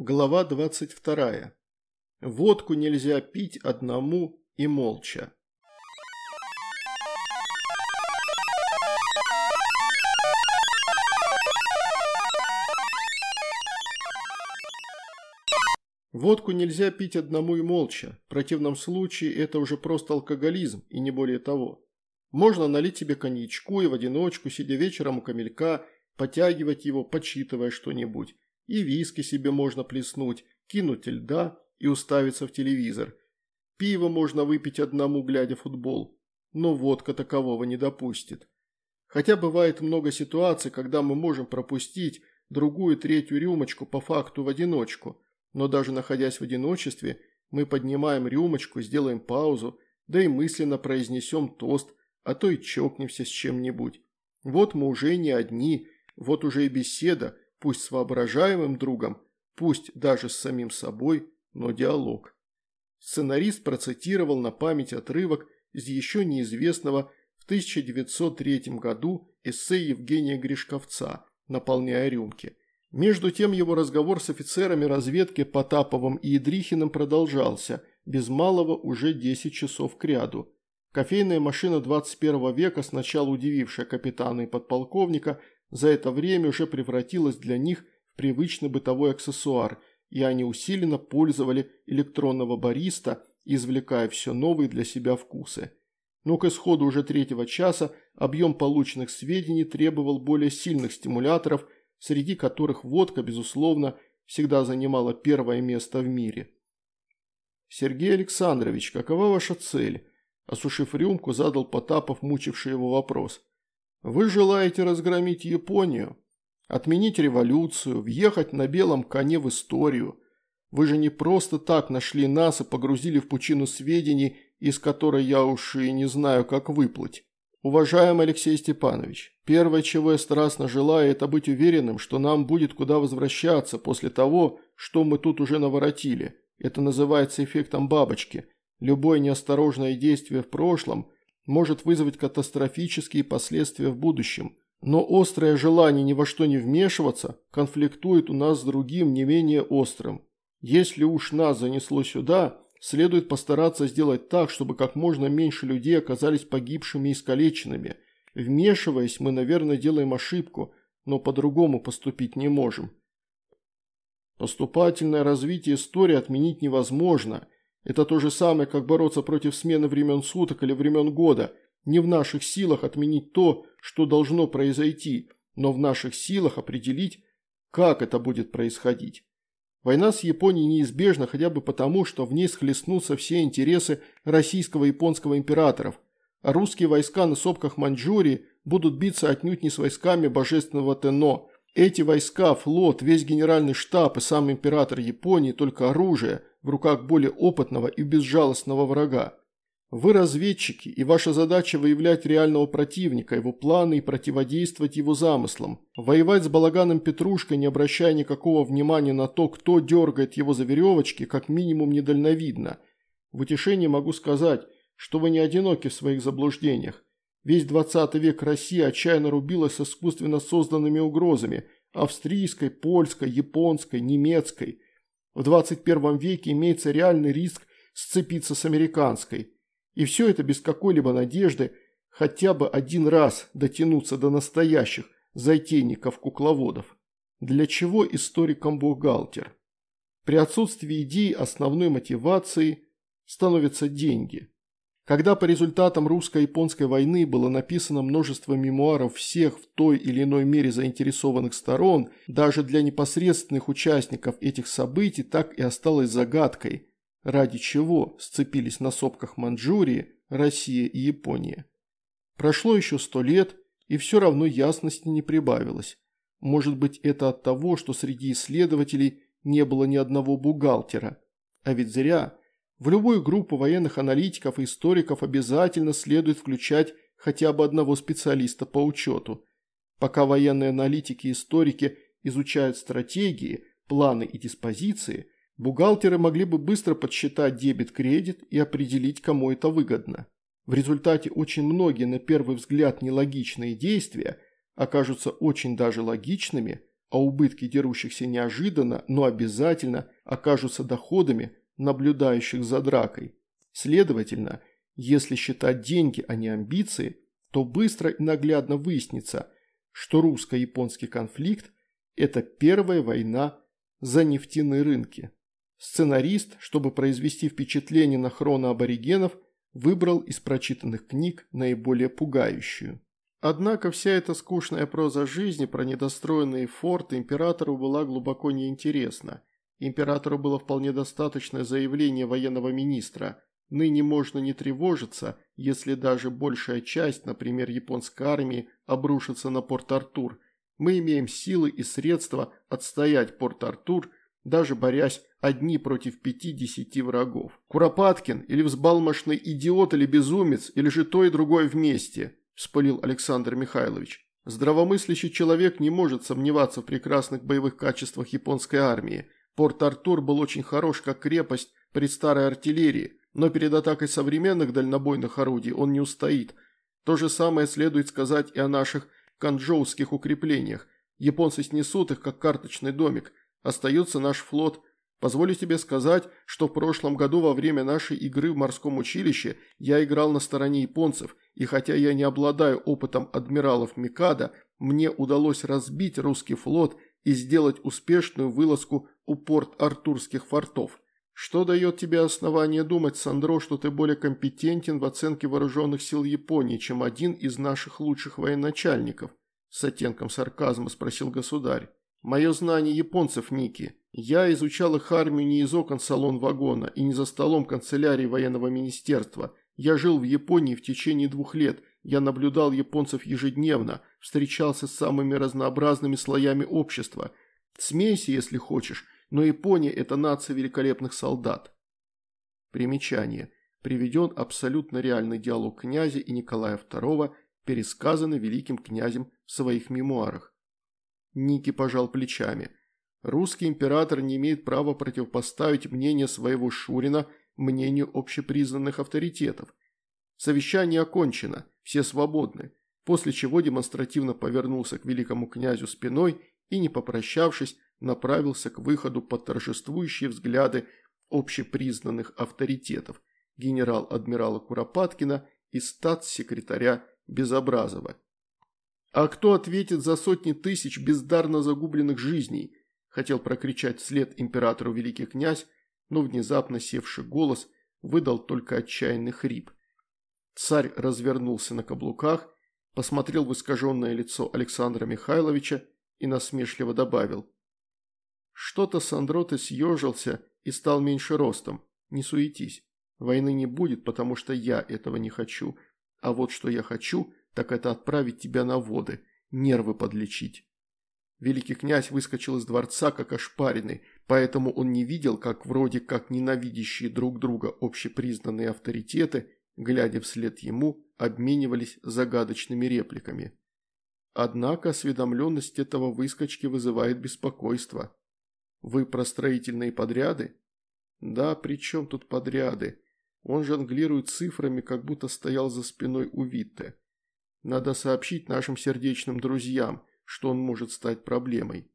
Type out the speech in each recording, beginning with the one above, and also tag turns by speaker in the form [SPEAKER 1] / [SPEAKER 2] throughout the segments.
[SPEAKER 1] Глава 22. Водку нельзя пить одному и молча. Водку нельзя пить одному и молча, в противном случае это уже просто алкоголизм и не более того. Можно налить себе коньячку и в одиночку, сидя вечером у камелька, потягивать его, почитывая что-нибудь. И виски себе можно плеснуть, кинуть льда и уставиться в телевизор. Пиво можно выпить одному, глядя футбол. Но водка такового не допустит. Хотя бывает много ситуаций, когда мы можем пропустить другую третью рюмочку по факту в одиночку. Но даже находясь в одиночестве, мы поднимаем рюмочку, сделаем паузу, да и мысленно произнесем тост, а то и чокнемся с чем-нибудь. Вот мы уже не одни, вот уже и беседа, пусть с воображаемым другом, пусть даже с самим собой, но диалог. Сценарист процитировал на память отрывок из еще неизвестного в 1903 году эссе Евгения Гришковца «Наполняя рюмки». Между тем его разговор с офицерами разведки Потаповым и Идрихиным продолжался, без малого уже 10 часов кряду. Кофейная машина 21 века, сначала удивившая капитана и подполковника, за это время уже превратилась для них в привычный бытовой аксессуар, и они усиленно пользовали электронного бариста, извлекая все новые для себя вкусы. Но к исходу уже третьего часа объем полученных сведений требовал более сильных стимуляторов, среди которых водка, безусловно, всегда занимала первое место в мире. «Сергей Александрович, какова ваша цель?» Осушив рюмку, задал Потапов мучивший его вопрос. Вы желаете разгромить Японию, отменить революцию, въехать на белом коне в историю. Вы же не просто так нашли нас и погрузили в пучину сведений, из которой я уж и не знаю, как выплыть. Уважаемый Алексей Степанович, первое, чего я страстно желаю, это быть уверенным, что нам будет куда возвращаться после того, что мы тут уже наворотили. Это называется эффектом бабочки. Любое неосторожное действие в прошлом – может вызвать катастрофические последствия в будущем. Но острое желание ни во что не вмешиваться конфликтует у нас с другим не менее острым. Если уж нас занесло сюда, следует постараться сделать так, чтобы как можно меньше людей оказались погибшими и искалеченными. Вмешиваясь, мы, наверное, делаем ошибку, но по-другому поступить не можем. Поступательное развитие истории отменить невозможно – это то же самое, как бороться против смены времен суток или времен года. Не в наших силах отменить то, что должно произойти, но в наших силах определить, как это будет происходить. Война с Японией неизбежна хотя бы потому, что в ней схлестнутся все интересы российского и японского императоров, а русские войска на сопках Маньчжурии будут биться отнюдь не с войсками божественного Тенно. Эти войска, флот, весь генеральный штаб и сам император Японии только оружие, в руках более опытного и безжалостного врага. Вы разведчики, и ваша задача выявлять реального противника, его планы и противодействовать его замыслам. Воевать с балаганом Петрушкой, не обращая никакого внимания на то, кто дергает его за веревочки, как минимум недальновидно. В утешение могу сказать, что вы не одиноки в своих заблуждениях. Весь 20 век Россия отчаянно рубилась с искусственно созданными угрозами – австрийской, польской, японской, немецкой – в 21 веке имеется реальный риск сцепиться с американской. И все это без какой-либо надежды хотя бы один раз дотянуться до настоящих затейников-кукловодов. Для чего историкам бухгалтер? При отсутствии идей основной мотивацией становятся деньги. Когда по результатам русско-японской войны было написано множество мемуаров всех в той или иной мере заинтересованных сторон, даже для непосредственных участников этих событий так и осталось загадкой, ради чего сцепились на сопках Манчжурии Россия и Япония. Прошло еще сто лет, и все равно ясности не прибавилось. Может быть это от того, что среди исследователей не было ни одного бухгалтера. А ведь зря – в любую группу военных аналитиков и историков обязательно следует включать хотя бы одного специалиста по учету. Пока военные аналитики и историки изучают стратегии, планы и диспозиции, бухгалтеры могли бы быстро подсчитать дебет-кредит и определить, кому это выгодно. В результате очень многие на первый взгляд нелогичные действия окажутся очень даже логичными, а убытки дерущихся неожиданно, но обязательно окажутся доходами наблюдающих за дракой. Следовательно, если считать деньги, а не амбиции, то быстро и наглядно выяснится, что русско-японский конфликт – это первая война за нефтяные рынки. Сценарист, чтобы произвести впечатление на хроноаборигенов, выбрал из прочитанных книг наиболее пугающую. Однако вся эта скучная проза жизни про недостроенные форты императору была глубоко неинтересна. Императору было вполне достаточное заявление военного министра. Ныне можно не тревожиться, если даже большая часть, например, японской армии, обрушится на Порт-Артур. Мы имеем силы и средства отстоять Порт-Артур, даже борясь одни против пяти-десяти врагов. Куропаткин или взбалмошный идиот или безумец, или же то и другое вместе –– вспылил Александр Михайлович. Здравомыслящий человек не может сомневаться в прекрасных боевых качествах японской армии. Порт-Артур был очень хорош как крепость при старой артиллерии, но перед атакой современных дальнобойных орудий он не устоит. То же самое следует сказать и о наших канчжоуских укреплениях. Японцы снесут их, как карточный домик. Остается наш флот. Позволю тебе сказать, что в прошлом году во время нашей игры в морском училище я играл на стороне японцев, и хотя я не обладаю опытом адмиралов Микада, мне удалось разбить русский флот и сделать успешную вылазку у порт Артурских фортов. Что дает тебе основание думать, Сандро, что ты более компетентен в оценке вооруженных сил Японии, чем один из наших лучших военачальников? С оттенком сарказма спросил государь. Мое знание японцев, Ники. Я изучал их армию не из окон салон вагона и не за столом канцелярии военного министерства. Я жил в Японии в течение двух лет я наблюдал японцев ежедневно, встречался с самыми разнообразными слоями общества. Смейся, если хочешь, но Япония – это нация великолепных солдат. Примечание. Приведен абсолютно реальный диалог князя и Николая II, пересказанный великим князем в своих мемуарах. Ники пожал плечами. Русский император не имеет права противопоставить мнение своего Шурина мнению общепризнанных авторитетов. Совещание окончено, все свободны, после чего демонстративно повернулся к великому князю спиной и, не попрощавшись, направился к выходу под торжествующие взгляды общепризнанных авторитетов генерал-адмирала Куропаткина и статс-секретаря Безобразова. «А кто ответит за сотни тысяч бездарно загубленных жизней?» – хотел прокричать вслед императору великий князь, но внезапно севший голос выдал только отчаянный хрип. Царь развернулся на каблуках, посмотрел в искаженное лицо Александра Михайловича и насмешливо добавил. «Что-то Сандро ты съежился и стал меньше ростом. Не суетись. Войны не будет, потому что я этого не хочу. А вот что я хочу, так это отправить тебя на воды, нервы подлечить». Великий князь выскочил из дворца как ошпаренный, поэтому он не видел, как вроде как ненавидящие друг друга общепризнанные авторитеты глядя вслед ему, обменивались загадочными репликами. Однако осведомленность этого выскочки вызывает беспокойство. Вы про строительные подряды? Да, при чем тут подряды? Он жонглирует цифрами, как будто стоял за спиной у Витте. Надо сообщить нашим сердечным друзьям, что он может стать проблемой.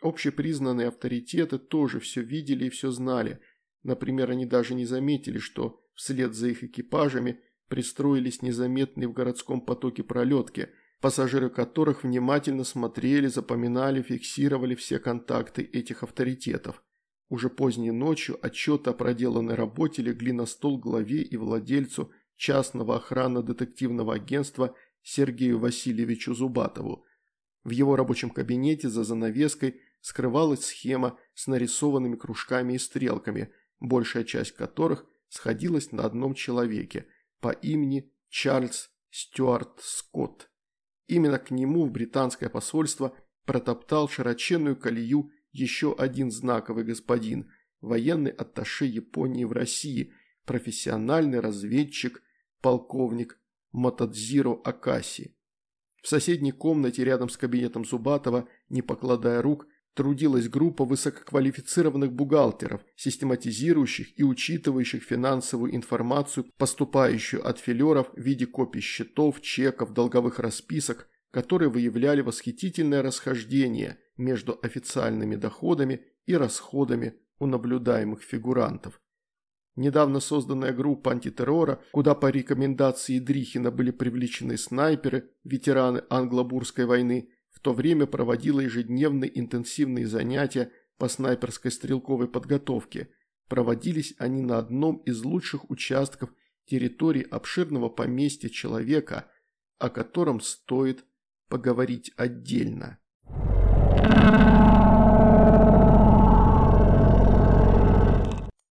[SPEAKER 1] Общепризнанные авторитеты тоже все видели и все знали. Например, они даже не заметили, что Вслед за их экипажами пристроились незаметные в городском потоке пролетки, пассажиры которых внимательно смотрели, запоминали, фиксировали все контакты этих авторитетов. Уже поздней ночью отчеты о проделанной работе легли на стол главе и владельцу частного охранно-детективного агентства Сергею Васильевичу Зубатову. В его рабочем кабинете за занавеской скрывалась схема с нарисованными кружками и стрелками, большая часть которых сходилась на одном человеке по имени Чарльз Стюарт Скотт. Именно к нему в британское посольство протоптал широченную колею еще один знаковый господин, военный атташе Японии в России, профессиональный разведчик, полковник Матадзиро Акаси. В соседней комнате рядом с кабинетом Зубатова, не покладая рук, трудилась группа высококвалифицированных бухгалтеров, систематизирующих и учитывающих финансовую информацию, поступающую от филеров в виде копий счетов, чеков, долговых расписок, которые выявляли восхитительное расхождение между официальными доходами и расходами у наблюдаемых фигурантов. Недавно созданная группа антитеррора, куда по рекомендации Дрихина были привлечены снайперы, ветераны англо-бурской войны, то время проводила ежедневные интенсивные занятия по снайперской стрелковой подготовке. Проводились они на одном из лучших участков территории обширного поместья человека, о котором стоит поговорить отдельно.